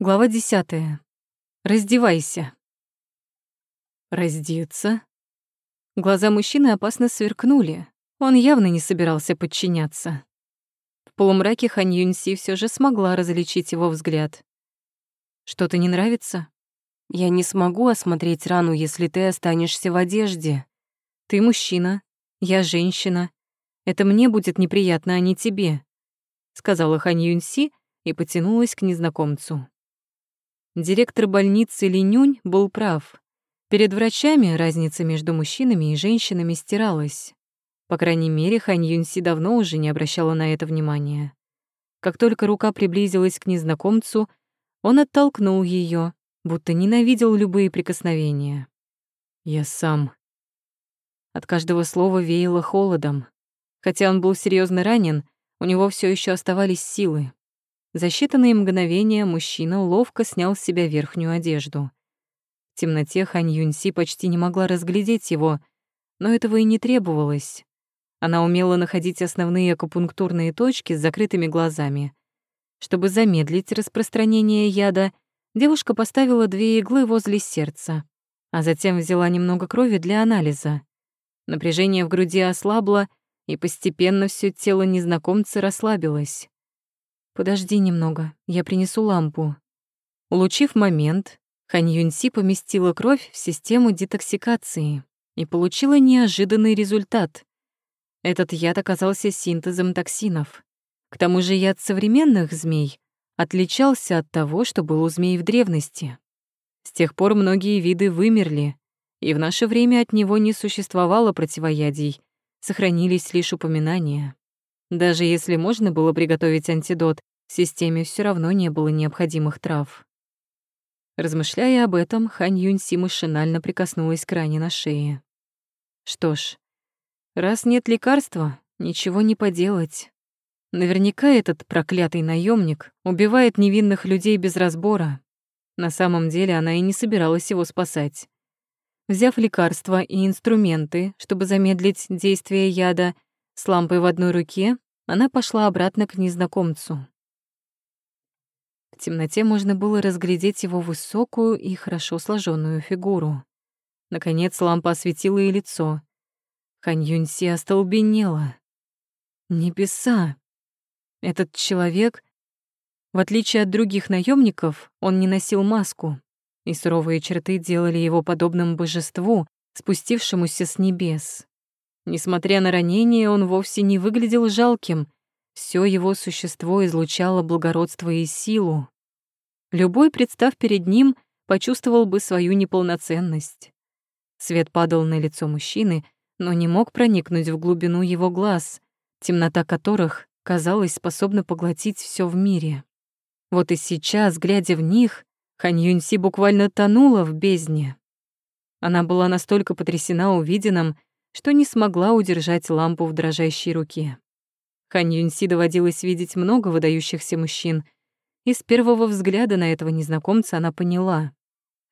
Глава десятая. Раздевайся. Раздеться? Глаза мужчины опасно сверкнули. Он явно не собирался подчиняться. В полумраке Хан Юньси все же смогла различить его взгляд. «Что-то не нравится?» «Я не смогу осмотреть рану, если ты останешься в одежде. Ты мужчина, я женщина. Это мне будет неприятно, а не тебе», — сказала Хан Юньси и потянулась к незнакомцу. Директор больницы Линюнь был прав. Перед врачами разница между мужчинами и женщинами стиралась. По крайней мере, Хань Юньси давно уже не обращала на это внимания. Как только рука приблизилась к незнакомцу, он оттолкнул ее, будто ненавидел любые прикосновения. «Я сам». От каждого слова веяло холодом. Хотя он был серьезно ранен, у него все еще оставались силы. За считанные мгновения мужчина ловко снял с себя верхнюю одежду. В темноте Хань Юньси почти не могла разглядеть его, но этого и не требовалось. Она умела находить основные акупунктурные точки с закрытыми глазами. Чтобы замедлить распространение яда, девушка поставила две иглы возле сердца, а затем взяла немного крови для анализа. Напряжение в груди ослабло, и постепенно все тело незнакомца расслабилось. «Подожди немного, я принесу лампу». Улучив момент, Хань Юньси поместила кровь в систему детоксикации и получила неожиданный результат. Этот яд оказался синтезом токсинов. К тому же яд современных змей отличался от того, что был у змей в древности. С тех пор многие виды вымерли, и в наше время от него не существовало противоядий, сохранились лишь упоминания. Даже если можно было приготовить антидот, в системе все равно не было необходимых трав. Размышляя об этом, Хань Юньси машинально прикоснулась к ране на шее. Что ж, раз нет лекарства, ничего не поделать. Наверняка этот проклятый наемник убивает невинных людей без разбора. На самом деле она и не собиралась его спасать. Взяв лекарства и инструменты, чтобы замедлить действие яда, с лампой в одной руке, она пошла обратно к незнакомцу. В темноте можно было разглядеть его высокую и хорошо сложенную фигуру. Наконец лампа осветила и лицо. Хань Юньси остолбенела. Небеса! Этот человек, в отличие от других наемников, он не носил маску, и суровые черты делали его подобным божеству, спустившемуся с небес. Несмотря на ранение, он вовсе не выглядел жалким, все его существо излучало благородство и силу. Любой, представ перед ним, почувствовал бы свою неполноценность. Свет падал на лицо мужчины, но не мог проникнуть в глубину его глаз, темнота которых, казалось, способна поглотить все в мире. Вот и сейчас, глядя в них, Хань Юньси буквально тонула в бездне. Она была настолько потрясена увиденным, что не смогла удержать лампу в дрожащей руке. Хань Юньси доводилось видеть много выдающихся мужчин, и с первого взгляда на этого незнакомца она поняла,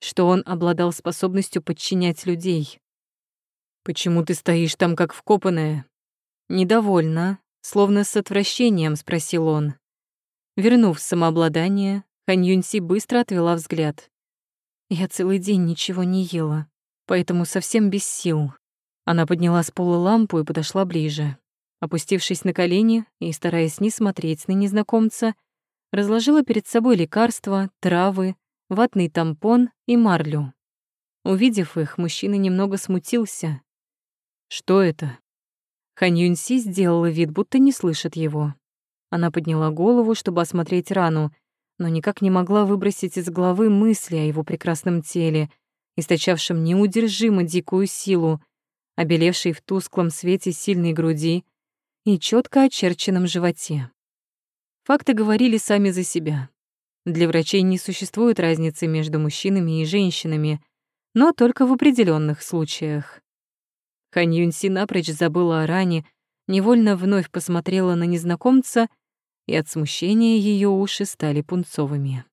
что он обладал способностью подчинять людей. «Почему ты стоишь там как вкопанная?» «Недовольно», словно с отвращением спросил он. Вернув самообладание, Хань Юньси быстро отвела взгляд. «Я целый день ничего не ела, поэтому совсем без сил». Она подняла с пола лампу и подошла ближе. Опустившись на колени и стараясь не смотреть на незнакомца, разложила перед собой лекарства, травы, ватный тампон и марлю. Увидев их, мужчина немного смутился. «Что это?» Хань Юньси сделала вид, будто не слышит его. Она подняла голову, чтобы осмотреть рану, но никак не могла выбросить из головы мысли о его прекрасном теле, источавшем неудержимо дикую силу, обелевшей в тусклом свете сильной груди и четко очерченном животе. Факты говорили сами за себя. Для врачей не существует разницы между мужчинами и женщинами, но только в определенных случаях. Хань Юньси напрочь забыла о ране, невольно вновь посмотрела на незнакомца, и от смущения ее уши стали пунцовыми.